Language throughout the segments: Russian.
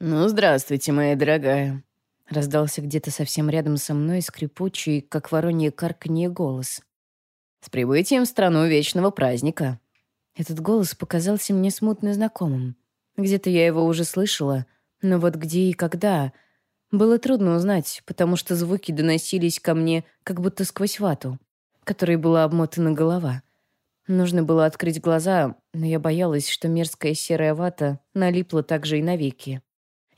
«Ну, здравствуйте, моя дорогая», — раздался где-то совсем рядом со мной скрипучий, как воронье карканье голос. «С прибытием в страну вечного праздника». Этот голос показался мне смутно знакомым. Где-то я его уже слышала, но вот где и когда было трудно узнать, потому что звуки доносились ко мне как будто сквозь вату, которой была обмотана голова. Нужно было открыть глаза, но я боялась, что мерзкая серая вата налипла также и навеки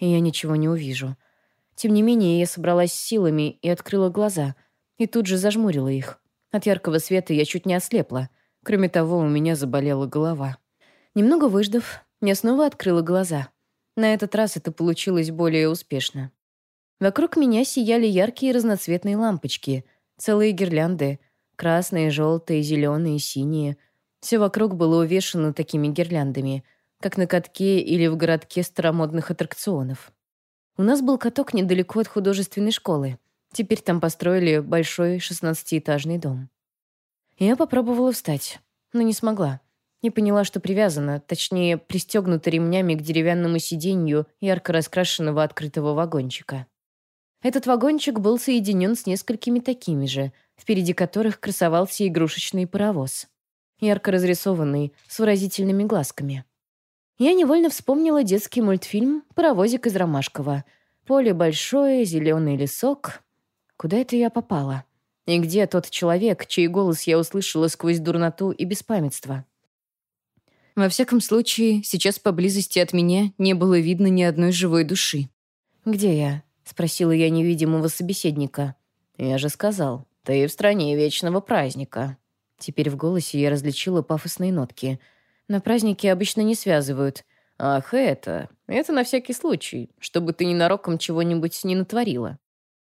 и я ничего не увижу. Тем не менее, я собралась силами и открыла глаза, и тут же зажмурила их. От яркого света я чуть не ослепла. Кроме того, у меня заболела голова. Немного выждав, я снова открыла глаза. На этот раз это получилось более успешно. Вокруг меня сияли яркие разноцветные лампочки, целые гирлянды, красные, желтые, зеленые, синие. Все вокруг было увешано такими гирляндами — как на катке или в городке старомодных аттракционов. У нас был каток недалеко от художественной школы. Теперь там построили большой шестнадцатиэтажный дом. Я попробовала встать, но не смогла. Не поняла, что привязана, точнее, пристегнута ремнями к деревянному сиденью ярко раскрашенного открытого вагончика. Этот вагончик был соединен с несколькими такими же, впереди которых красовался игрушечный паровоз. Ярко разрисованный, с выразительными глазками я невольно вспомнила детский мультфильм «Паровозик из Ромашкова». Поле большое, зеленый лесок. Куда это я попала? И где тот человек, чей голос я услышала сквозь дурноту и беспамятство? Во всяком случае, сейчас поблизости от меня не было видно ни одной живой души. «Где я?» — спросила я невидимого собеседника. «Я же сказал, ты в стране вечного праздника». Теперь в голосе я различила пафосные нотки — на праздники обычно не связывают. Ах, это... Это на всякий случай, чтобы ты ненароком чего-нибудь не натворила.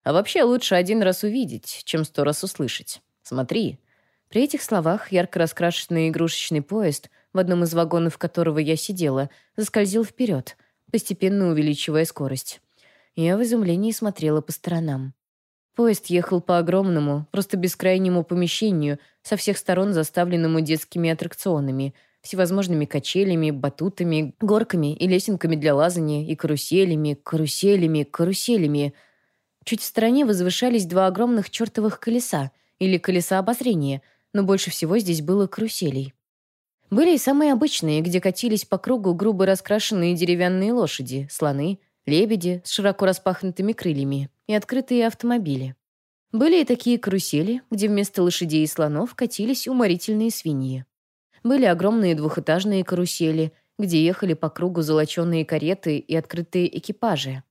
А вообще лучше один раз увидеть, чем сто раз услышать. Смотри. При этих словах ярко раскрашенный игрушечный поезд, в одном из вагонов которого я сидела, заскользил вперед, постепенно увеличивая скорость. Я в изумлении смотрела по сторонам. Поезд ехал по огромному, просто бескрайнему помещению, со всех сторон заставленному детскими аттракционами — всевозможными качелями, батутами, горками и лесенками для лазания, и каруселями, каруселями, каруселями. Чуть в стороне возвышались два огромных чертовых колеса, или колеса обозрения, но больше всего здесь было каруселей. Были и самые обычные, где катились по кругу грубо раскрашенные деревянные лошади, слоны, лебеди с широко распахнутыми крыльями и открытые автомобили. Были и такие карусели, где вместо лошадей и слонов катились уморительные свиньи. Были огромные двухэтажные карусели, где ехали по кругу золоченые кареты и открытые экипажи,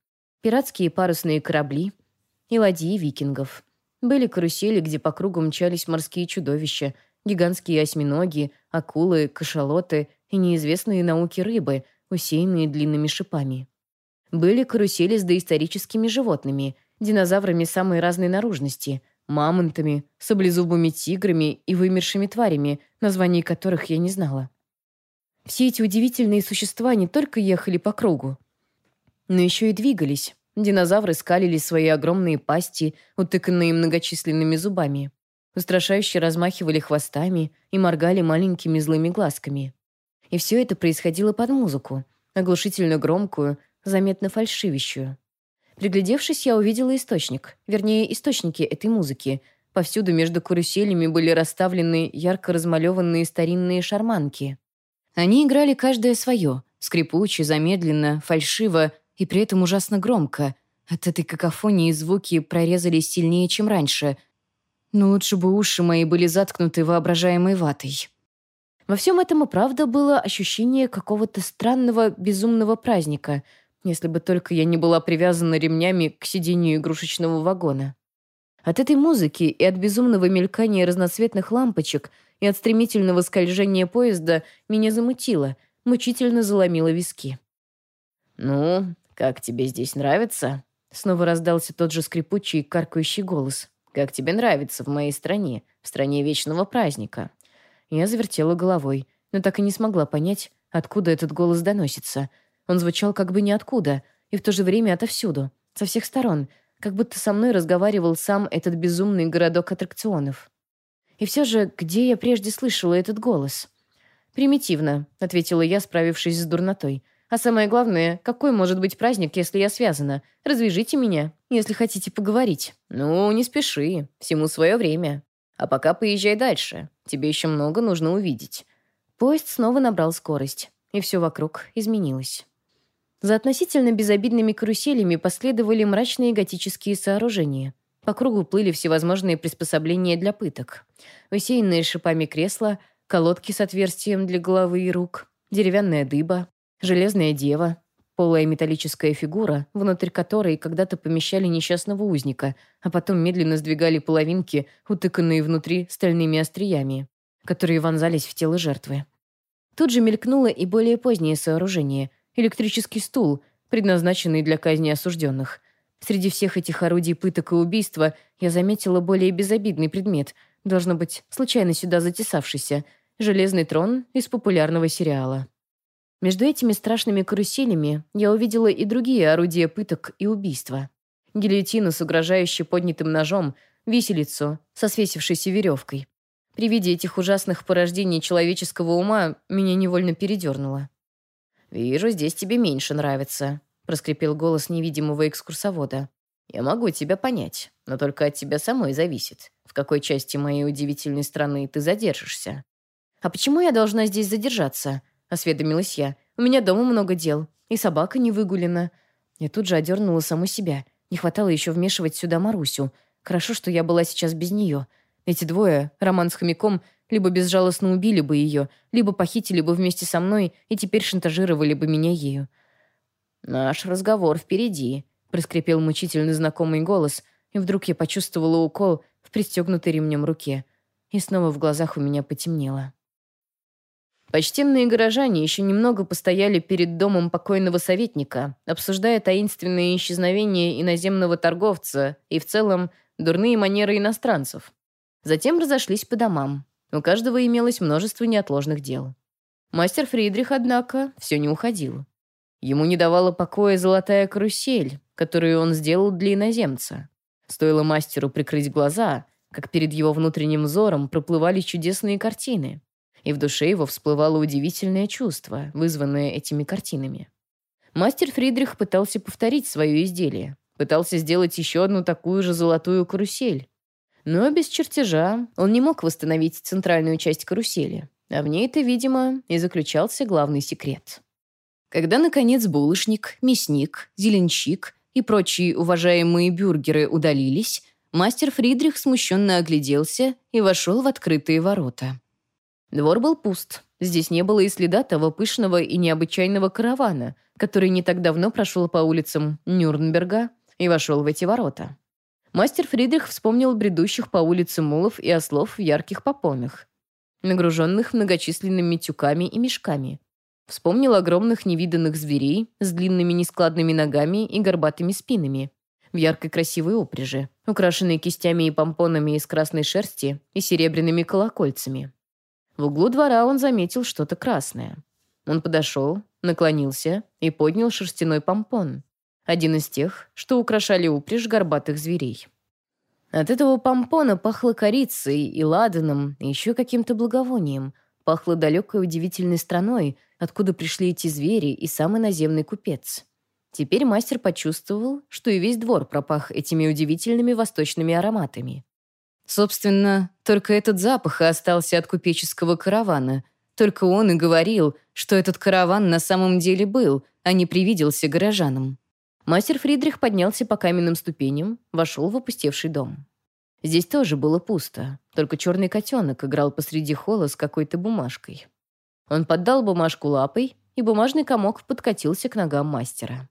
пиратские парусные корабли и ладьи викингов. Были карусели, где по кругу мчались морские чудовища, гигантские осьминоги, акулы, кашалоты и неизвестные науки рыбы, усеянные длинными шипами. Были карусели с доисторическими животными, динозаврами самой разной наружности, мамонтами, саблезубыми тиграми и вымершими тварями, названий которых я не знала. Все эти удивительные существа не только ехали по кругу, но еще и двигались. Динозавры скалили свои огромные пасти, утыканные многочисленными зубами. Устрашающе размахивали хвостами и моргали маленькими злыми глазками. И все это происходило под музыку, оглушительно громкую, заметно фальшивящую. Приглядевшись, я увидела источник, вернее, источники этой музыки. Повсюду между каруселями были расставлены ярко размалеванные старинные шарманки. Они играли каждое свое, скрипуче, замедленно, фальшиво и при этом ужасно громко. От этой какофонии звуки прорезались сильнее, чем раньше. Но лучше бы уши мои были заткнуты воображаемой ватой. Во всем этом и правда было ощущение какого-то странного, безумного праздника — если бы только я не была привязана ремнями к сиденью игрушечного вагона. От этой музыки и от безумного мелькания разноцветных лампочек и от стремительного скольжения поезда меня замутило, мучительно заломило виски. «Ну, как тебе здесь нравится?» Снова раздался тот же скрипучий, каркающий голос. «Как тебе нравится в моей стране, в стране вечного праздника?» Я завертела головой, но так и не смогла понять, откуда этот голос доносится — он звучал как бы ниоткуда, и в то же время отовсюду, со всех сторон, как будто со мной разговаривал сам этот безумный городок аттракционов. И все же, где я прежде слышала этот голос? «Примитивно», — ответила я, справившись с дурнотой. А самое главное, какой может быть праздник, если я связана? Развяжите меня, если хотите поговорить. Ну, не спеши, всему свое время. А пока поезжай дальше. Тебе еще много нужно увидеть. Поезд снова набрал скорость, и все вокруг изменилось. За относительно безобидными каруселями последовали мрачные готические сооружения. По кругу плыли всевозможные приспособления для пыток. Усеянные шипами кресла, колодки с отверстием для головы и рук, деревянная дыба, железная дева, полая металлическая фигура, внутрь которой когда-то помещали несчастного узника, а потом медленно сдвигали половинки, утыканные внутри стальными остриями, которые вонзались в тело жертвы. Тут же мелькнуло и более позднее сооружение — электрический стул, предназначенный для казни осужденных. Среди всех этих орудий пыток и убийства я заметила более безобидный предмет, должно быть, случайно сюда затесавшийся, железный трон из популярного сериала. Между этими страшными каруселями я увидела и другие орудия пыток и убийства. Гильотину с угрожающе поднятым ножом, виселицу со свесившейся веревкой. При виде этих ужасных порождений человеческого ума меня невольно передернуло. «Вижу, здесь тебе меньше нравится», — проскрипел голос невидимого экскурсовода. «Я могу тебя понять, но только от тебя самой зависит, в какой части моей удивительной страны ты задержишься». «А почему я должна здесь задержаться?» — осведомилась я. «У меня дома много дел, и собака не выгулена». Я тут же одернула саму себя. Не хватало еще вмешивать сюда Марусю. Хорошо, что я была сейчас без нее. Эти двое, Роман с хомяком, либо безжалостно убили бы ее, либо похитили бы вместе со мной и теперь шантажировали бы меня ею. «Наш разговор впереди», — проскрипел мучительно знакомый голос, и вдруг я почувствовала укол в пристегнутой ремнем руке. И снова в глазах у меня потемнело. Почтенные горожане еще немного постояли перед домом покойного советника, обсуждая таинственное исчезновение иноземного торговца и, в целом, дурные манеры иностранцев. Затем разошлись по домам. У каждого имелось множество неотложных дел. Мастер Фридрих, однако, все не уходил. Ему не давала покоя золотая карусель, которую он сделал для иноземца. Стоило мастеру прикрыть глаза, как перед его внутренним взором проплывали чудесные картины, и в душе его всплывало удивительное чувство, вызванное этими картинами. Мастер Фридрих пытался повторить свое изделие, пытался сделать еще одну такую же золотую карусель, но без чертежа он не мог восстановить центральную часть карусели, а в ней-то, видимо, и заключался главный секрет. Когда, наконец, булочник, мясник, зеленщик и прочие уважаемые бюргеры удалились, мастер Фридрих смущенно огляделся и вошел в открытые ворота. Двор был пуст. Здесь не было и следа того пышного и необычайного каравана, который не так давно прошел по улицам Нюрнберга и вошел в эти ворота. Мастер Фридрих вспомнил бредущих по улице мулов и ослов в ярких попонах, нагруженных многочисленными тюками и мешками. Вспомнил огромных невиданных зверей с длинными нескладными ногами и горбатыми спинами, в яркой красивой упряжи, украшенной кистями и помпонами из красной шерсти и серебряными колокольцами. В углу двора он заметил что-то красное. Он подошел, наклонился и поднял шерстяной помпон один из тех, что украшали упряжь горбатых зверей. От этого помпона пахло корицей и ладаном, и еще каким-то благовонием. Пахло далекой удивительной страной, откуда пришли эти звери и самый наземный купец. Теперь мастер почувствовал, что и весь двор пропах этими удивительными восточными ароматами. Собственно, только этот запах и остался от купеческого каравана. Только он и говорил, что этот караван на самом деле был, а не привиделся горожанам. Мастер Фридрих поднялся по каменным ступеням, вошел в опустевший дом. Здесь тоже было пусто, только черный котенок играл посреди холла с какой-то бумажкой. Он поддал бумажку лапой, и бумажный комок подкатился к ногам мастера.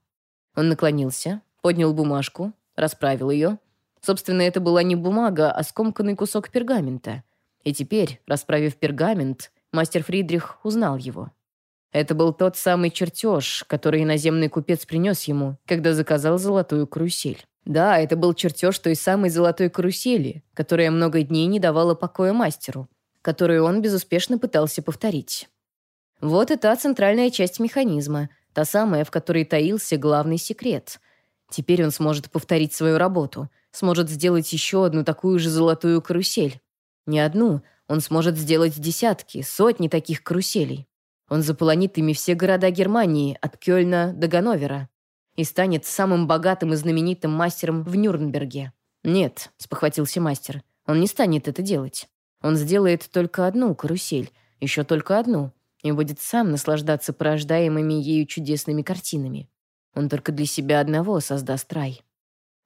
Он наклонился, поднял бумажку, расправил ее. Собственно, это была не бумага, а скомканный кусок пергамента. И теперь, расправив пергамент, мастер Фридрих узнал его. Это был тот самый чертеж, который иноземный купец принес ему, когда заказал золотую карусель. Да, это был чертеж той самой золотой карусели, которая много дней не давала покоя мастеру, которую он безуспешно пытался повторить. Вот и та центральная часть механизма, та самая, в которой таился главный секрет. Теперь он сможет повторить свою работу, сможет сделать еще одну такую же золотую карусель. Не одну, он сможет сделать десятки, сотни таких каруселей. Он заполонит ими все города Германии, от Кёльна до Ганновера, и станет самым богатым и знаменитым мастером в Нюрнберге. «Нет», — спохватился мастер, — «он не станет это делать. Он сделает только одну карусель, еще только одну, и будет сам наслаждаться порождаемыми ею чудесными картинами. Он только для себя одного создаст рай».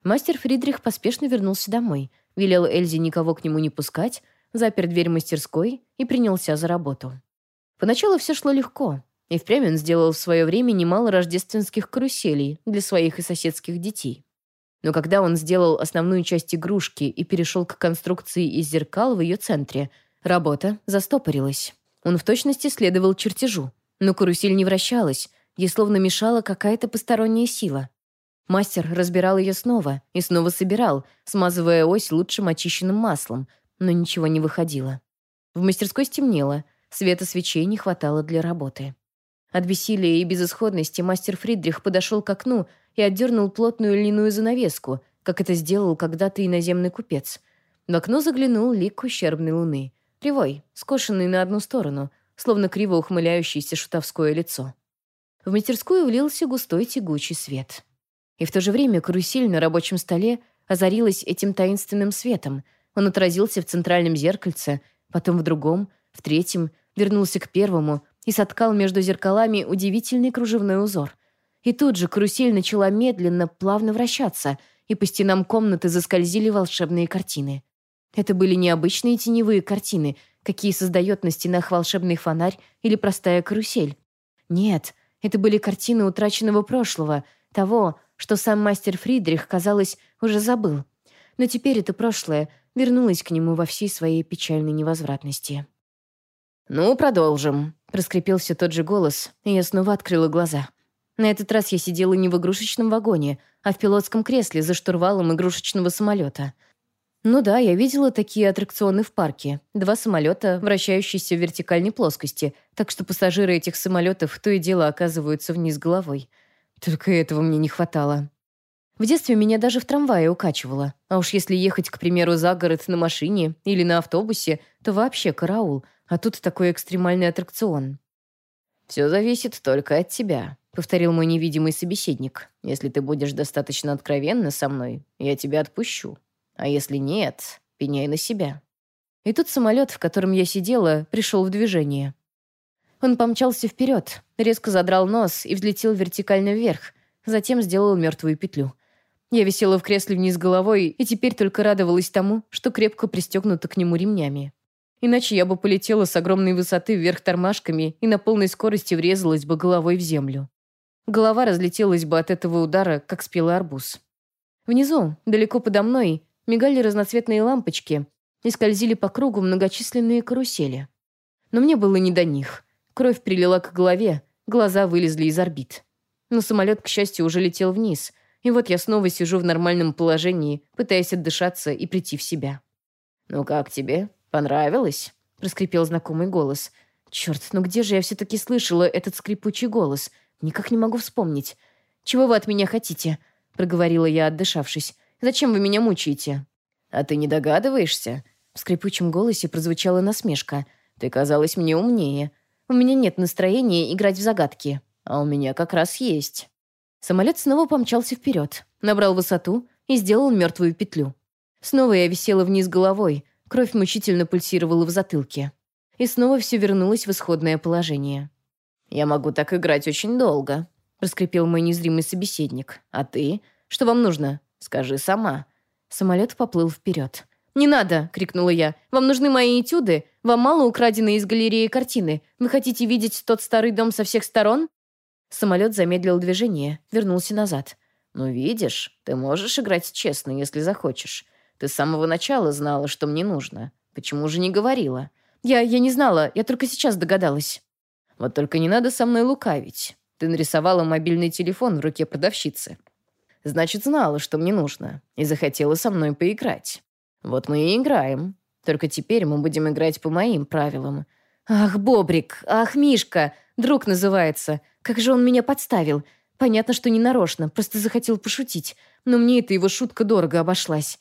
Мастер Фридрих поспешно вернулся домой, велел Эльзе никого к нему не пускать, запер дверь мастерской и принялся за работу. Поначалу все шло легко, и впрямь он сделал в свое время немало рождественских каруселей для своих и соседских детей. Но когда он сделал основную часть игрушки и перешел к конструкции из зеркал в ее центре, работа застопорилась. Он в точности следовал чертежу, но карусель не вращалась, ей словно мешала какая-то посторонняя сила. Мастер разбирал ее снова и снова собирал, смазывая ось лучшим очищенным маслом, но ничего не выходило. В мастерской стемнело — Света свечей не хватало для работы. От бессилия и безысходности мастер Фридрих подошел к окну и отдернул плотную льняную занавеску, как это сделал когда-то иноземный купец. В окно заглянул лик ущербной луны. Кривой, скошенный на одну сторону, словно криво ухмыляющееся шутовское лицо. В мастерскую влился густой тягучий свет. И в то же время карусель на рабочем столе озарилась этим таинственным светом. Он отразился в центральном зеркальце, потом в другом, в третьем вернулся к первому и соткал между зеркалами удивительный кружевной узор. И тут же карусель начала медленно, плавно вращаться, и по стенам комнаты заскользили волшебные картины. Это были необычные теневые картины, какие создает на стенах волшебный фонарь или простая карусель. Нет, это были картины утраченного прошлого, того, что сам мастер Фридрих, казалось, уже забыл. Но теперь это прошлое вернулось к нему во всей своей печальной невозвратности. «Ну, продолжим», — проскрипел тот же голос, и я снова открыла глаза. На этот раз я сидела не в игрушечном вагоне, а в пилотском кресле за штурвалом игрушечного самолета. Ну да, я видела такие аттракционы в парке. Два самолета, вращающиеся в вертикальной плоскости, так что пассажиры этих самолетов то и дело оказываются вниз головой. Только этого мне не хватало. В детстве меня даже в трамвае укачивало. А уж если ехать, к примеру, за город на машине или на автобусе, то вообще караул — а тут такой экстремальный аттракцион. «Все зависит только от тебя», — повторил мой невидимый собеседник. «Если ты будешь достаточно откровенна со мной, я тебя отпущу. А если нет, пеняй на себя». И тут самолет, в котором я сидела, пришел в движение. Он помчался вперед, резко задрал нос и взлетел вертикально вверх, затем сделал мертвую петлю. Я висела в кресле вниз головой и теперь только радовалась тому, что крепко пристегнута к нему ремнями. Иначе я бы полетела с огромной высоты вверх тормашками и на полной скорости врезалась бы головой в землю. Голова разлетелась бы от этого удара, как спелый арбуз. Внизу, далеко подо мной, мигали разноцветные лампочки и скользили по кругу многочисленные карусели. Но мне было не до них. Кровь прилила к голове, глаза вылезли из орбит. Но самолет, к счастью, уже летел вниз, и вот я снова сижу в нормальном положении, пытаясь отдышаться и прийти в себя. «Ну как тебе?» «Понравилось?» — проскрипел знакомый голос. «Черт, ну где же я все-таки слышала этот скрипучий голос? Никак не могу вспомнить. Чего вы от меня хотите?» — проговорила я, отдышавшись. «Зачем вы меня мучаете?» «А ты не догадываешься?» В скрипучем голосе прозвучала насмешка. «Ты казалась мне умнее. У меня нет настроения играть в загадки. А у меня как раз есть». Самолет снова помчался вперед, набрал высоту и сделал мертвую петлю. Снова я висела вниз головой, Кровь мучительно пульсировала в затылке. И снова все вернулось в исходное положение. «Я могу так играть очень долго», — проскрипел мой незримый собеседник. «А ты? Что вам нужно? Скажи сама». Самолет поплыл вперед. «Не надо!» — крикнула я. «Вам нужны мои этюды? Вам мало украденные из галереи картины? Вы хотите видеть тот старый дом со всех сторон?» Самолет замедлил движение, вернулся назад. «Ну, видишь, ты можешь играть честно, если захочешь. Ты с самого начала знала, что мне нужно. Почему же не говорила? Я, я не знала, я только сейчас догадалась. Вот только не надо со мной лукавить. Ты нарисовала мобильный телефон в руке продавщицы. Значит, знала, что мне нужно, и захотела со мной поиграть. Вот мы и играем. Только теперь мы будем играть по моим правилам. Ах, Бобрик, ах, Мишка, друг называется. Как же он меня подставил. Понятно, что не нарочно, просто захотел пошутить. Но мне эта его шутка дорого обошлась.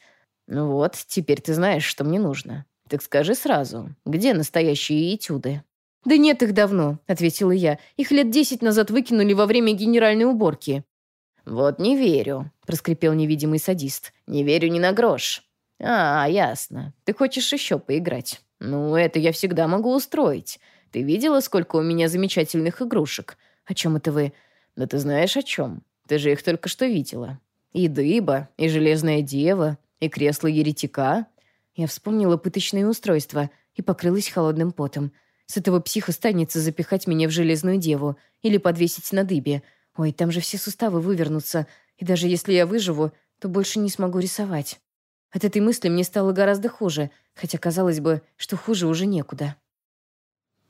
«Ну вот, теперь ты знаешь, что мне нужно. Так скажи сразу, где настоящие этюды?» «Да нет их давно», — ответила я. «Их лет десять назад выкинули во время генеральной уборки». «Вот не верю», — проскрипел невидимый садист. «Не верю ни на грош». «А, ясно. Ты хочешь еще поиграть? Ну, это я всегда могу устроить. Ты видела, сколько у меня замечательных игрушек? О чем это вы? Да ты знаешь о чем. Ты же их только что видела. И дыба, и железная дева, и кресло еретика». Я вспомнила пыточные устройства и покрылась холодным потом. С этого психа станется запихать меня в железную деву или подвесить на дыбе. Ой, там же все суставы вывернутся, и даже если я выживу, то больше не смогу рисовать. От этой мысли мне стало гораздо хуже, хотя казалось бы, что хуже уже некуда.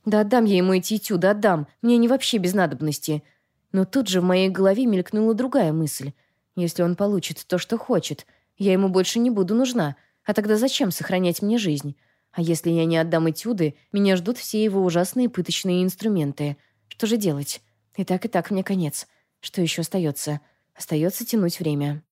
Да отдам я ему эти этюды, отдам. Мне они вообще без надобности. Но тут же в моей голове мелькнула другая мысль. Если он получит то, что хочет, я ему больше не буду нужна. А тогда зачем сохранять мне жизнь? А если я не отдам этюды, меня ждут все его ужасные пыточные инструменты. Что же делать? И так, и так мне конец. Что еще остается? Остается тянуть время.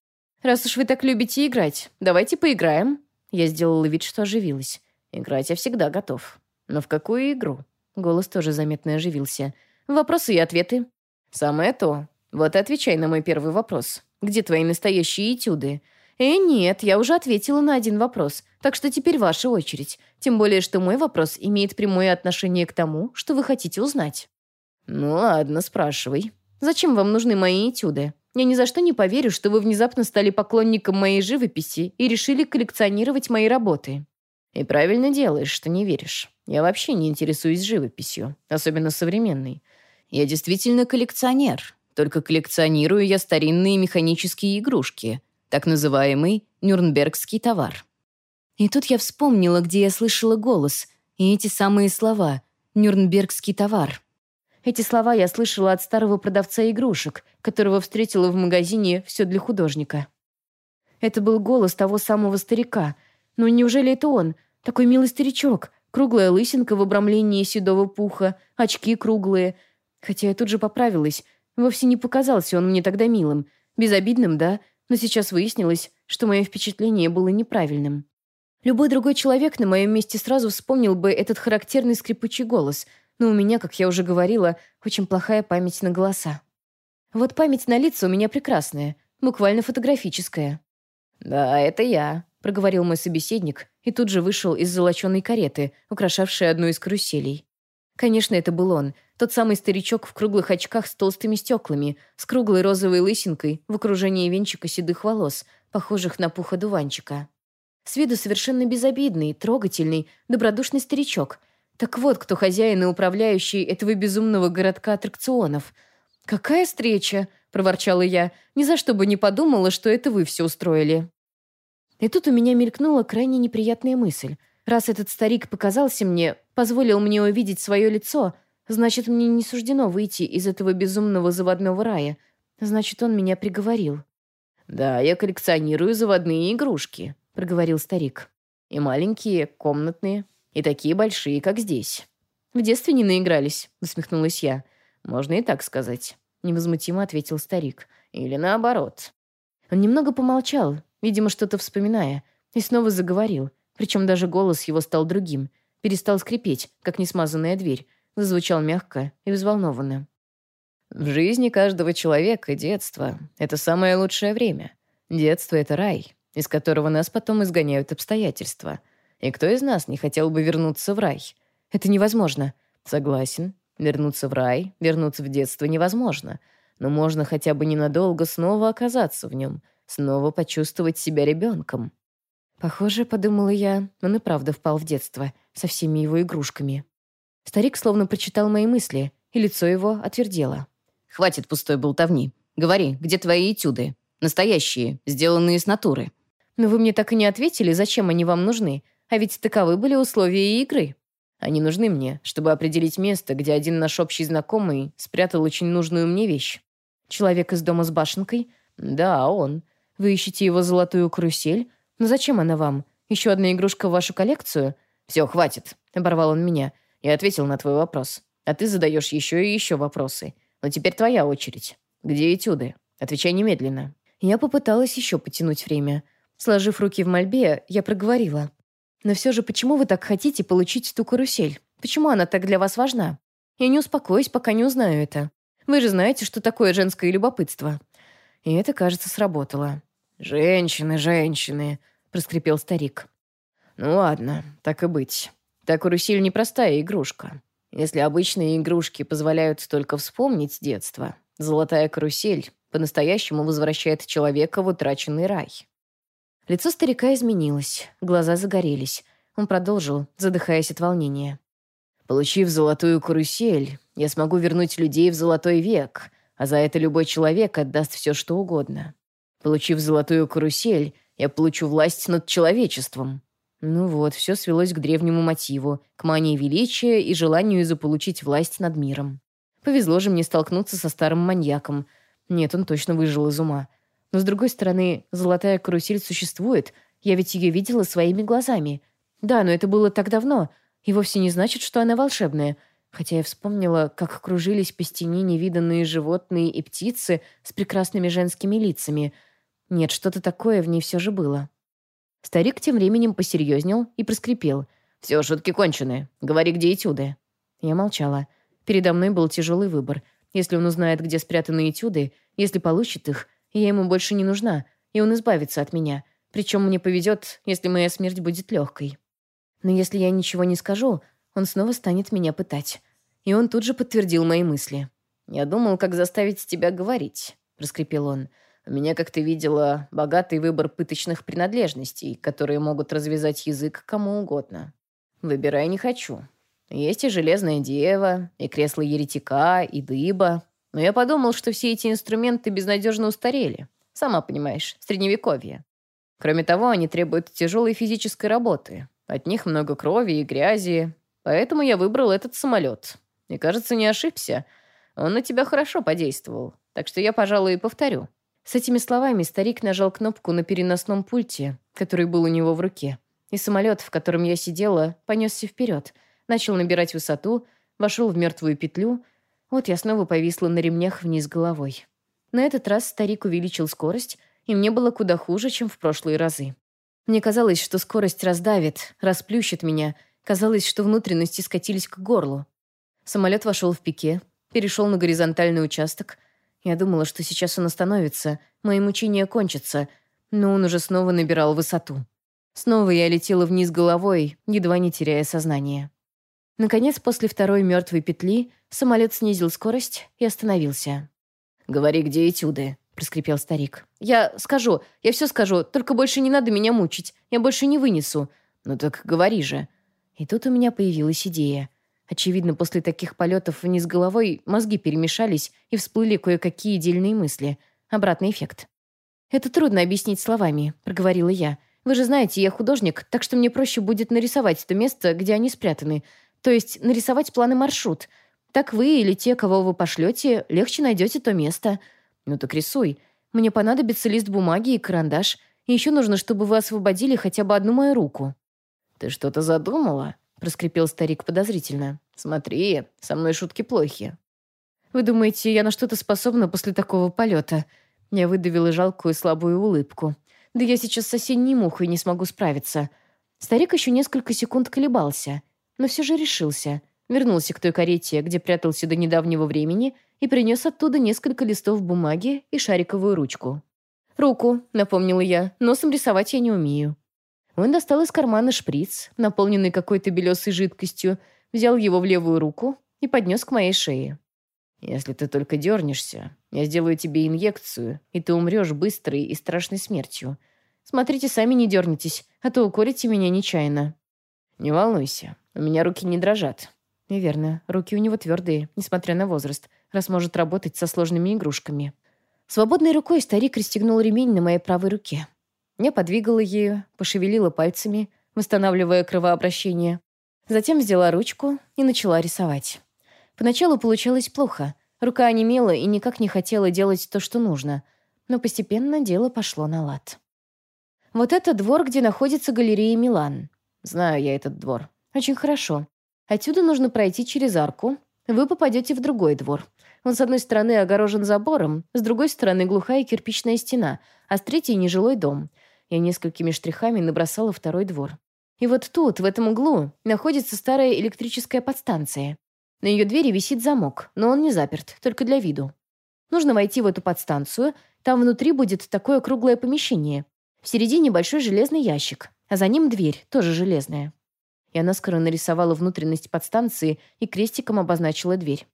«Раз уж вы так любите играть, давайте поиграем». Я сделала вид, что оживилась. «Играть я всегда готов. Но в какую игру?» Голос тоже заметно оживился. «Вопросы и ответы». «Самое то. Вот и отвечай на мой первый вопрос. Где твои настоящие этюды?» «Э, нет, я уже ответила на один вопрос, так что теперь ваша очередь. Тем более, что мой вопрос имеет прямое отношение к тому, что вы хотите узнать». «Ну ладно, спрашивай. Зачем вам нужны мои этюды?» Я ни за что не поверю, что вы внезапно стали поклонником моей живописи и решили коллекционировать мои работы. И правильно делаешь, что не веришь. Я вообще не интересуюсь живописью, особенно современной. Я действительно коллекционер, только коллекционирую я старинные механические игрушки, так называемый нюрнбергский товар. И тут я вспомнила, где я слышала голос, и эти самые слова «нюрнбергский товар». Эти слова я слышала от старого продавца игрушек, которого встретила в магазине «Все для художника». Это был голос того самого старика. Но неужели это он? Такой милый старичок. Круглая лысинка в обрамлении седого пуха, очки круглые. Хотя я тут же поправилась. Вовсе не показался он мне тогда милым. Безобидным, да, но сейчас выяснилось, что мое впечатление было неправильным. Любой другой человек на моем месте сразу вспомнил бы этот характерный скрипучий голос — но у меня, как я уже говорила, очень плохая память на голоса. Вот память на лица у меня прекрасная, буквально фотографическая. «Да, это я», — проговорил мой собеседник и тут же вышел из золоченой кареты, украшавшей одну из каруселей. Конечно, это был он, тот самый старичок в круглых очках с толстыми стеклами, с круглой розовой лысинкой в окружении венчика седых волос, похожих на пух одуванчика. С виду совершенно безобидный, трогательный, добродушный старичок — так вот, кто хозяин и управляющий этого безумного городка аттракционов. «Какая встреча?» — проворчала я. «Ни за что бы не подумала, что это вы все устроили». И тут у меня мелькнула крайне неприятная мысль. Раз этот старик показался мне, позволил мне увидеть свое лицо, значит, мне не суждено выйти из этого безумного заводного рая. Значит, он меня приговорил. «Да, я коллекционирую заводные игрушки», — проговорил старик. «И маленькие, комнатные, и такие большие, как здесь. В детстве не наигрались, усмехнулась я. Можно и так сказать. Невозмутимо ответил старик. Или наоборот. Он немного помолчал, видимо, что-то вспоминая, и снова заговорил. Причем даже голос его стал другим. Перестал скрипеть, как несмазанная дверь. Зазвучал мягко и взволнованно. В жизни каждого человека детство — это самое лучшее время. Детство — это рай, из которого нас потом изгоняют обстоятельства — и кто из нас не хотел бы вернуться в рай? Это невозможно. Согласен. Вернуться в рай, вернуться в детство невозможно. Но можно хотя бы ненадолго снова оказаться в нем, снова почувствовать себя ребенком. Похоже, подумала я, он и правда впал в детство, со всеми его игрушками. Старик словно прочитал мои мысли, и лицо его отвердело. «Хватит пустой болтовни. Говори, где твои этюды? Настоящие, сделанные с натуры». «Но вы мне так и не ответили, зачем они вам нужны. А ведь таковы были условия игры. Они нужны мне, чтобы определить место, где один наш общий знакомый спрятал очень нужную мне вещь. Человек из дома с башенкой? Да, он. Вы ищете его золотую карусель? Но зачем она вам? Еще одна игрушка в вашу коллекцию? Все, хватит. Оборвал он меня. Я ответил на твой вопрос. А ты задаешь еще и еще вопросы. Но теперь твоя очередь. Где этюды? Отвечай немедленно. Я попыталась еще потянуть время. Сложив руки в мольбе, я проговорила. Но все же, почему вы так хотите получить ту карусель? Почему она так для вас важна? Я не успокоюсь, пока не узнаю это. Вы же знаете, что такое женское любопытство». И это, кажется, сработало. «Женщины, женщины», — проскрипел старик. «Ну ладно, так и быть. Так карусель непростая игрушка. Если обычные игрушки позволяют только вспомнить детство, золотая карусель по-настоящему возвращает человека в утраченный рай». Лицо старика изменилось, глаза загорелись. Он продолжил, задыхаясь от волнения. «Получив золотую карусель, я смогу вернуть людей в золотой век, а за это любой человек отдаст все, что угодно. Получив золотую карусель, я получу власть над человечеством». Ну вот, все свелось к древнему мотиву, к мании величия и желанию заполучить власть над миром. Повезло же мне столкнуться со старым маньяком. Нет, он точно выжил из ума. Но, с другой стороны, золотая карусель существует. Я ведь ее видела своими глазами. Да, но это было так давно. И вовсе не значит, что она волшебная. Хотя я вспомнила, как кружились по стене невиданные животные и птицы с прекрасными женскими лицами. Нет, что-то такое в ней все же было. Старик тем временем посерьезнел и проскрипел. «Все, шутки кончены. Говори, где этюды». Я молчала. Передо мной был тяжелый выбор. Если он узнает, где спрятаны этюды, если получит их, я ему больше не нужна, и он избавится от меня. Причем мне повезет, если моя смерть будет легкой. Но если я ничего не скажу, он снова станет меня пытать. И он тут же подтвердил мои мысли. «Я думал, как заставить тебя говорить», — проскрипел он. Меня, как ты видела, богатый выбор пыточных принадлежностей, которые могут развязать язык кому угодно. Выбирай не хочу. Есть и железная дева, и кресло еретика, и дыба. Но я подумал, что все эти инструменты безнадежно устарели. Сама понимаешь, средневековье. Кроме того, они требуют тяжелой физической работы. От них много крови и грязи. Поэтому я выбрал этот самолет. И, кажется, не ошибся. Он на тебя хорошо подействовал. Так что я, пожалуй, и повторю. С этими словами старик нажал кнопку на переносном пульте, который был у него в руке. И самолет, в котором я сидела, понесся вперед, начал набирать высоту, вошел в мертвую петлю. Вот я снова повисла на ремнях вниз головой. На этот раз старик увеличил скорость, и мне было куда хуже, чем в прошлые разы. Мне казалось, что скорость раздавит, расплющит меня. Казалось, что внутренности скатились к горлу. Самолет вошел в пике, перешел на горизонтальный участок, я думала, что сейчас он остановится, мои мучения кончатся, но он уже снова набирал высоту. Снова я летела вниз головой, едва не теряя сознание. Наконец, после второй мертвой петли, самолет снизил скорость и остановился. «Говори, где этюды?» — проскрипел старик. «Я скажу, я все скажу, только больше не надо меня мучить, я больше не вынесу». «Ну так говори же». И тут у меня появилась идея. Очевидно, после таких полетов вниз головой мозги перемешались и всплыли кое-какие дельные мысли. Обратный эффект. «Это трудно объяснить словами», — проговорила я. «Вы же знаете, я художник, так что мне проще будет нарисовать то место, где они спрятаны. То есть нарисовать планы маршрут. Так вы или те, кого вы пошлете, легче найдете то место. Ну так рисуй. Мне понадобится лист бумаги и карандаш. И еще нужно, чтобы вы освободили хотя бы одну мою руку». «Ты что-то задумала?» проскрипел старик подозрительно. «Смотри, со мной шутки плохи». «Вы думаете, я на что-то способна после такого полета?» Я выдавила жалкую слабую улыбку. «Да я сейчас с осенней мухой не смогу справиться». Старик еще несколько секунд колебался, но все же решился. Вернулся к той карете, где прятался до недавнего времени, и принес оттуда несколько листов бумаги и шариковую ручку. «Руку», — напомнила я, — «носом рисовать я не умею». Он достал из кармана шприц, наполненный какой-то белесой жидкостью, взял его в левую руку и поднес к моей шее. «Если ты только дернешься, я сделаю тебе инъекцию, и ты умрешь быстрой и страшной смертью. Смотрите, сами не дернитесь, а то укорите меня нечаянно». «Не волнуйся, у меня руки не дрожат». И верно, руки у него твердые, несмотря на возраст, раз может работать со сложными игрушками. Свободной рукой старик расстегнул ремень на моей правой руке. Я подвигала ею, пошевелила пальцами, восстанавливая кровообращение. Затем взяла ручку и начала рисовать. Поначалу получалось плохо. Рука онемела и никак не хотела делать то, что нужно. Но постепенно дело пошло на лад. Вот это двор, где находится галерея «Милан». Знаю я этот двор. Очень хорошо. Отсюда нужно пройти через арку. Вы попадете в другой двор. Он с одной стороны огорожен забором, с другой стороны глухая кирпичная стена, а с третьей — нежилой дом — я несколькими штрихами набросала второй двор. И вот тут, в этом углу, находится старая электрическая подстанция. На ее двери висит замок, но он не заперт, только для виду. Нужно войти в эту подстанцию, там внутри будет такое круглое помещение. В середине большой железный ящик, а за ним дверь, тоже железная. Я наскоро нарисовала внутренность подстанции и крестиком обозначила дверь.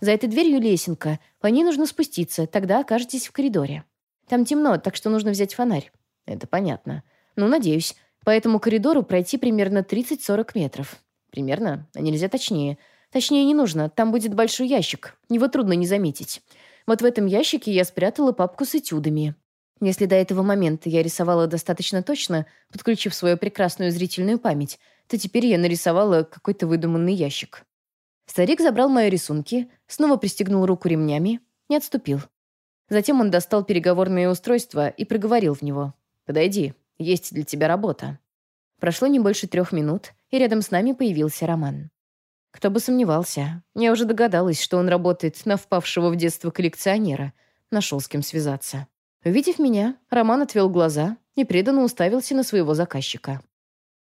За этой дверью лесенка, по ней нужно спуститься, тогда окажетесь в коридоре. Там темно, так что нужно взять фонарь. Это понятно. Ну, надеюсь. По этому коридору пройти примерно 30-40 метров. Примерно, а нельзя точнее. Точнее не нужно, там будет большой ящик. Его трудно не заметить. Вот в этом ящике я спрятала папку с этюдами. Если до этого момента я рисовала достаточно точно, подключив свою прекрасную зрительную память, то теперь я нарисовала какой-то выдуманный ящик. Старик забрал мои рисунки, снова пристегнул руку ремнями, не отступил. Затем он достал переговорное устройство и проговорил в него. «Подойди, есть для тебя работа». Прошло не больше трех минут, и рядом с нами появился Роман. Кто бы сомневался. Я уже догадалась, что он работает на впавшего в детство коллекционера. Нашел с кем связаться. Увидев меня, Роман отвел глаза и преданно уставился на своего заказчика.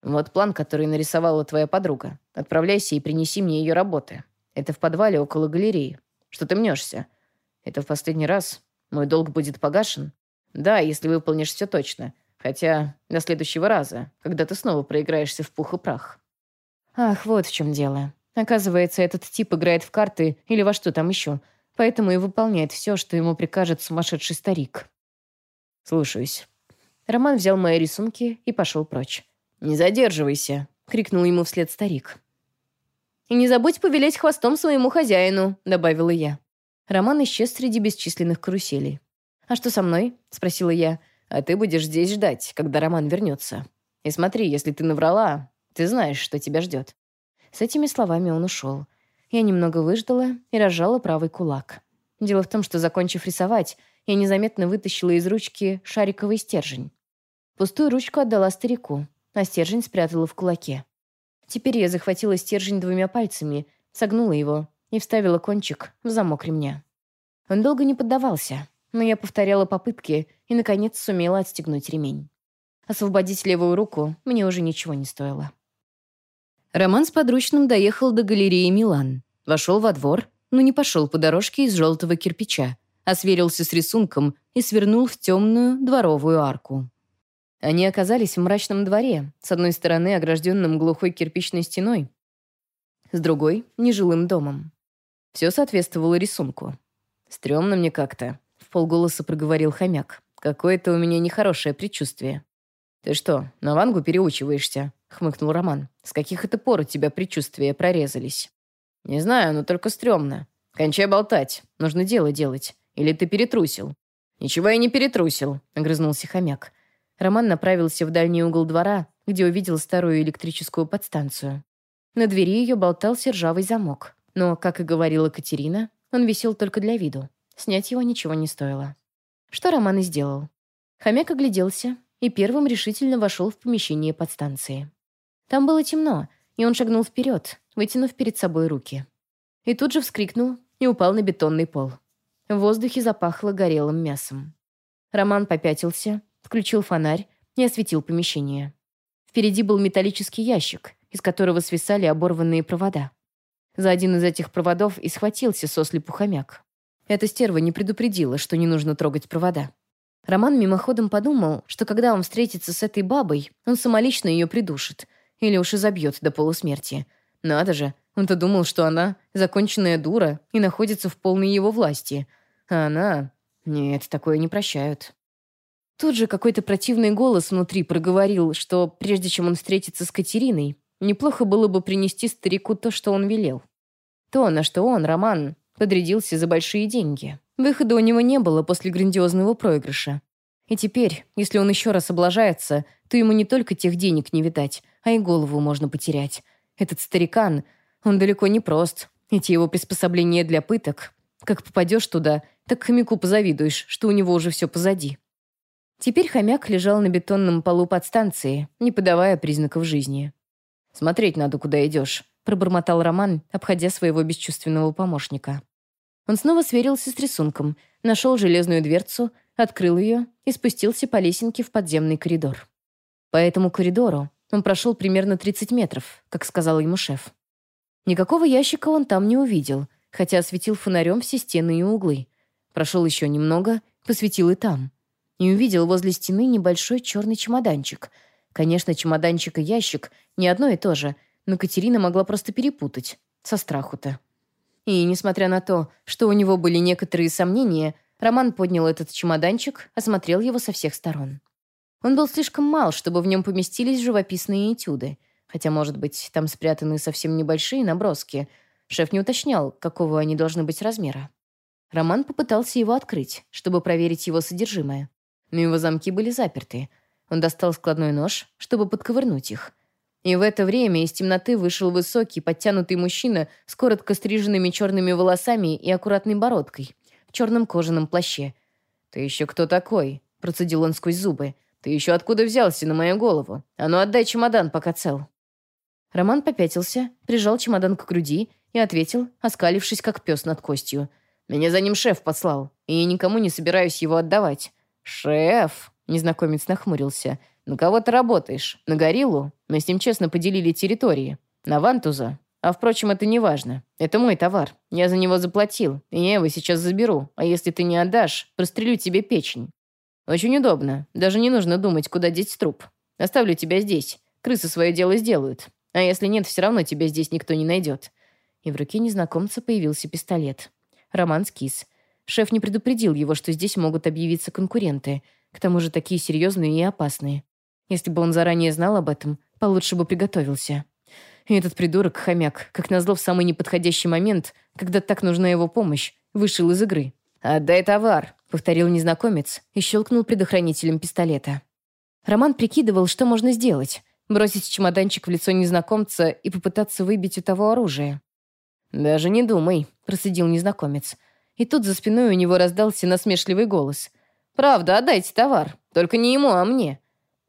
«Вот план, который нарисовала твоя подруга. Отправляйся и принеси мне ее работы. Это в подвале около галереи. Что ты мнешься? Это в последний раз. Мой долг будет погашен. Да, если выполнишь все точно. Хотя до следующего раза, когда ты снова проиграешься в пух и прах. Ах, вот в чем дело. Оказывается, этот тип играет в карты или во что там еще, поэтому и выполняет все, что ему прикажет сумасшедший старик. Слушаюсь. Роман взял мои рисунки и пошел прочь. «Не задерживайся», — крикнул ему вслед старик. «И не забудь повелеть хвостом своему хозяину», — добавила я. Роман исчез среди бесчисленных каруселей. «А что со мной?» — спросила я. «А ты будешь здесь ждать, когда Роман вернется. И смотри, если ты наврала, ты знаешь, что тебя ждет». С этими словами он ушел. Я немного выждала и разжала правый кулак. Дело в том, что, закончив рисовать, я незаметно вытащила из ручки шариковый стержень. Пустую ручку отдала старику, а стержень спрятала в кулаке. Теперь я захватила стержень двумя пальцами, согнула его и вставила кончик в замок ремня. Он долго не поддавался, но я повторяла попытки и, наконец, сумела отстегнуть ремень. Освободить левую руку мне уже ничего не стоило. Роман с подручным доехал до галереи «Милан». Вошел во двор, но не пошел по дорожке из желтого кирпича, а сверился с рисунком и свернул в темную дворовую арку. Они оказались в мрачном дворе, с одной стороны огражденным глухой кирпичной стеной, с другой — нежилым домом. Все соответствовало рисунку. «Стремно мне как-то», — в полголоса проговорил хомяк. «Какое-то у меня нехорошее предчувствие». «Ты что, на вангу переучиваешься?» — хмыкнул Роман. «С каких это пор у тебя предчувствия прорезались?» «Не знаю, но только стрёмно. Кончай болтать. Нужно дело делать. Или ты перетрусил?» «Ничего я не перетрусил», — огрызнулся хомяк. Роман направился в дальний угол двора, где увидел старую электрическую подстанцию. На двери ее болтался ржавый замок. Но, как и говорила Катерина, он висел только для виду. Снять его ничего не стоило. Что Роман и сделал. Хомяк огляделся и первым решительно вошел в помещение подстанции. Там было темно, и он шагнул вперед, вытянув перед собой руки. И тут же вскрикнул и упал на бетонный пол. В воздухе запахло горелым мясом. Роман попятился, включил фонарь и осветил помещение. Впереди был металлический ящик, из которого свисали оборванные провода. За один из этих проводов и схватился сослепу хомяк. Эта стерва не предупредила, что не нужно трогать провода. Роман мимоходом подумал, что когда он встретится с этой бабой, он самолично ее придушит или уж и забьет до полусмерти. Надо же, он-то думал, что она законченная дура и находится в полной его власти. А она... Нет, такое не прощают. Тут же какой-то противный голос внутри проговорил, что прежде чем он встретится с Катериной, неплохо было бы принести старику то, что он велел. То, на что он, Роман, подрядился за большие деньги. Выхода у него не было после грандиозного проигрыша. И теперь, если он еще раз облажается, то ему не только тех денег не видать, а и голову можно потерять. Этот старикан, он далеко не прост. Эти его приспособления для пыток. Как попадешь туда, так хомяку позавидуешь, что у него уже все позади. Теперь хомяк лежал на бетонном полу подстанции, не подавая признаков жизни. «Смотреть надо, куда идешь», — пробормотал Роман, обходя своего бесчувственного помощника. Он снова сверился с рисунком, нашел железную дверцу, открыл ее и спустился по лесенке в подземный коридор. По этому коридору, Он прошел примерно 30 метров, как сказал ему шеф. Никакого ящика он там не увидел, хотя осветил фонарем все стены и углы. Прошел еще немного, посветил и там. И увидел возле стены небольшой черный чемоданчик. Конечно, чемоданчик и ящик — не одно и то же, но Катерина могла просто перепутать. Со страху-то. И, несмотря на то, что у него были некоторые сомнения, Роман поднял этот чемоданчик, осмотрел его со всех сторон. Он был слишком мал, чтобы в нем поместились живописные этюды, хотя, может быть, там спрятаны совсем небольшие наброски. Шеф не уточнял, какого они должны быть размера. Роман попытался его открыть, чтобы проверить его содержимое. Но его замки были заперты. Он достал складной нож, чтобы подковырнуть их. И в это время из темноты вышел высокий, подтянутый мужчина с коротко стриженными черными волосами и аккуратной бородкой, в черном кожаном плаще. «Ты еще кто такой?» — процедил он сквозь зубы. «Ты еще откуда взялся на мою голову? А ну отдай чемодан, пока цел». Роман попятился, прижал чемодан к груди и ответил, оскалившись, как пес над костью — меня за ним шеф послал, и я никому не собираюсь его отдавать». «Шеф?» — незнакомец нахмурился. «На кого ты работаешь? На гориллу? Мы с ним честно поделили территории. На Вантуза? А, впрочем, это не важно. Это мой товар. Я за него заплатил, и я его сейчас заберу. А если ты не отдашь, прострелю тебе печень. Очень удобно. Даже не нужно думать, куда деть труп. Оставлю тебя здесь. Крысы свое дело сделают. А если нет, все равно тебя здесь никто не найдет». И в руке незнакомца появился пистолет. Роман скис. Шеф не предупредил его, что здесь могут объявиться конкуренты, к тому же такие серьезные и опасные. Если бы он заранее знал об этом, получше бы приготовился. И этот придурок, хомяк, как назло в самый неподходящий момент, когда так нужна его помощь, вышел из игры. «Отдай товар», — повторил незнакомец и щелкнул предохранителем пистолета. Роман прикидывал, что можно сделать. Бросить чемоданчик в лицо незнакомца и попытаться выбить у того оружие. «Даже не думай», — процедил незнакомец. И тут за спиной у него раздался насмешливый голос. «Правда, отдайте товар. Только не ему, а мне».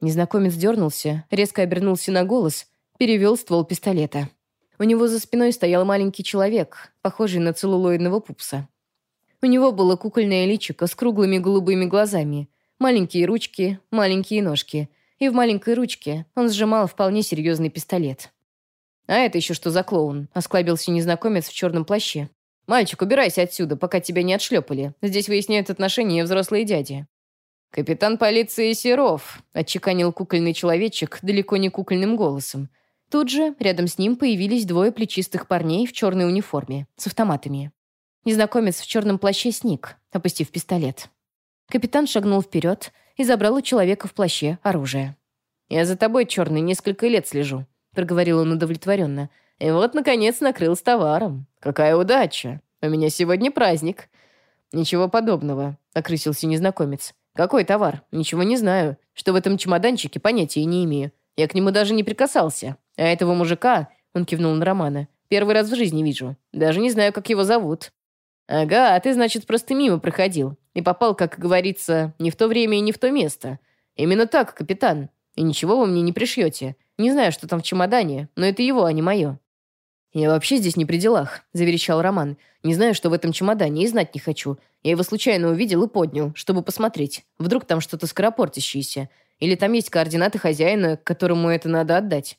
Незнакомец дернулся, резко обернулся на голос, перевел ствол пистолета. У него за спиной стоял маленький человек, похожий на целлулоидного пупса. У него было кукольное личико с круглыми голубыми глазами, маленькие ручки, маленькие ножки. И в маленькой ручке он сжимал вполне серьезный пистолет. «А это еще что за клоун?» — осклабился незнакомец в черном плаще. «Мальчик, убирайся отсюда, пока тебя не отшлепали. Здесь выясняют отношения взрослые дяди». «Капитан полиции Серов», — отчеканил кукольный человечек далеко не кукольным голосом. Тут же рядом с ним появились двое плечистых парней в черной униформе, с автоматами. Незнакомец в черном плаще сник, опустив пистолет. Капитан шагнул вперед и забрал у человека в плаще оружие. «Я за тобой, черный, несколько лет слежу», — проговорил он удовлетворенно. «И вот, наконец, накрыл с товаром. Какая удача! У меня сегодня праздник». «Ничего подобного», — окрысился незнакомец. «Какой товар? Ничего не знаю. Что в этом чемоданчике, понятия не имею. Я к нему даже не прикасался. А этого мужика, — он кивнул на Романа, — первый раз в жизни вижу. Даже не знаю, как его зовут». «Ага, а ты, значит, просто мимо проходил. И попал, как говорится, не в то время и не в то место. Именно так, капитан. И ничего вы мне не пришьете. Не знаю, что там в чемодане, но это его, а не мое». «Я вообще здесь не при делах», — заверещал Роман. «Не знаю, что в этом чемодане, и знать не хочу. Я его случайно увидел и поднял, чтобы посмотреть. Вдруг там что-то скоропортящееся. Или там есть координаты хозяина, которому это надо отдать».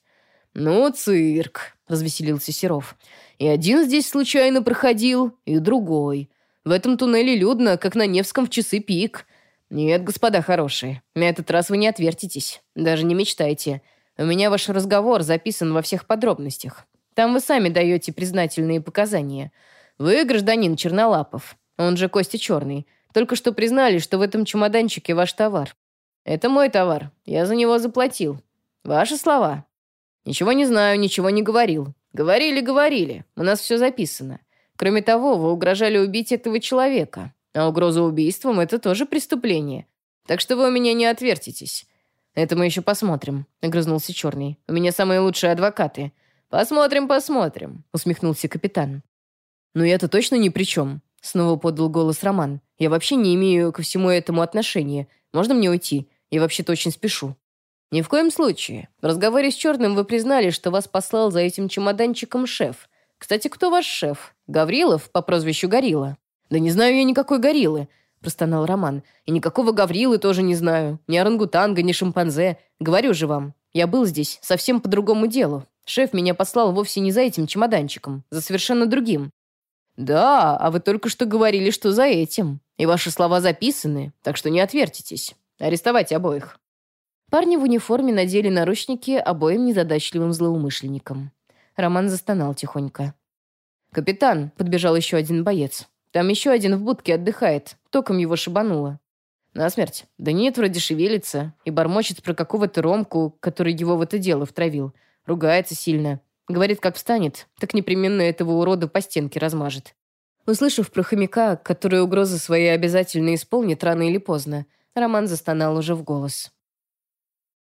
«Ну, цирк», — развеселился Серов. «И один здесь случайно проходил, и другой. В этом туннеле людно, как на Невском в часы пик. Нет, господа хорошие, на этот раз вы не отвертитесь. Даже не мечтайте. У меня ваш разговор записан во всех подробностях. Там вы сами даете признательные показания. Вы, гражданин Чернолапов, он же Костя Черный, только что признали, что в этом чемоданчике ваш товар. Это мой товар. Я за него заплатил. Ваши слова. Ничего не знаю, ничего не говорил. Говорили, говорили. У нас все записано. Кроме того, вы угрожали убить этого человека. А угроза убийством — это тоже преступление. Так что вы у меня не отвертитесь. «Это мы еще посмотрим», — огрызнулся Черный. «У меня самые лучшие адвокаты». «Посмотрим, посмотрим», — усмехнулся капитан. «Ну я-то точно ни при чем», — снова подал голос Роман. «Я вообще не имею ко всему этому отношения. Можно мне уйти? Я вообще-то очень спешу». «Ни в коем случае. В разговоре с Черным вы признали, что вас послал за этим чемоданчиком шеф. Кстати, кто ваш шеф? Гаврилов по прозвищу Горилла?» «Да не знаю я никакой Гориллы простонал Роман. «И никакого Гаврилы тоже не знаю. Ни орангутанга, ни шимпанзе. Говорю же вам. Я был здесь совсем по другому делу. Шеф меня послал вовсе не за этим чемоданчиком, за совершенно другим. Да, а вы только что говорили, что за этим. И ваши слова записаны, так что не отвертитесь. Арестовать обоих. Парни в униформе надели наручники обоим незадачливым злоумышленникам. Роман застонал тихонько. «Капитан», — подбежал еще один боец. «Там еще один в будке отдыхает. Током его шибануло». «Насмерть. Да нет, вроде шевелится. И бормочет про какого-то Ромку, который его в это дело втравил. Ругается сильно. Говорит, как встанет, так непременно этого урода по стенке размажет». Услышав про хомяка, который угрозы свои обязательно исполнит рано или поздно, Роман застонал уже в голос.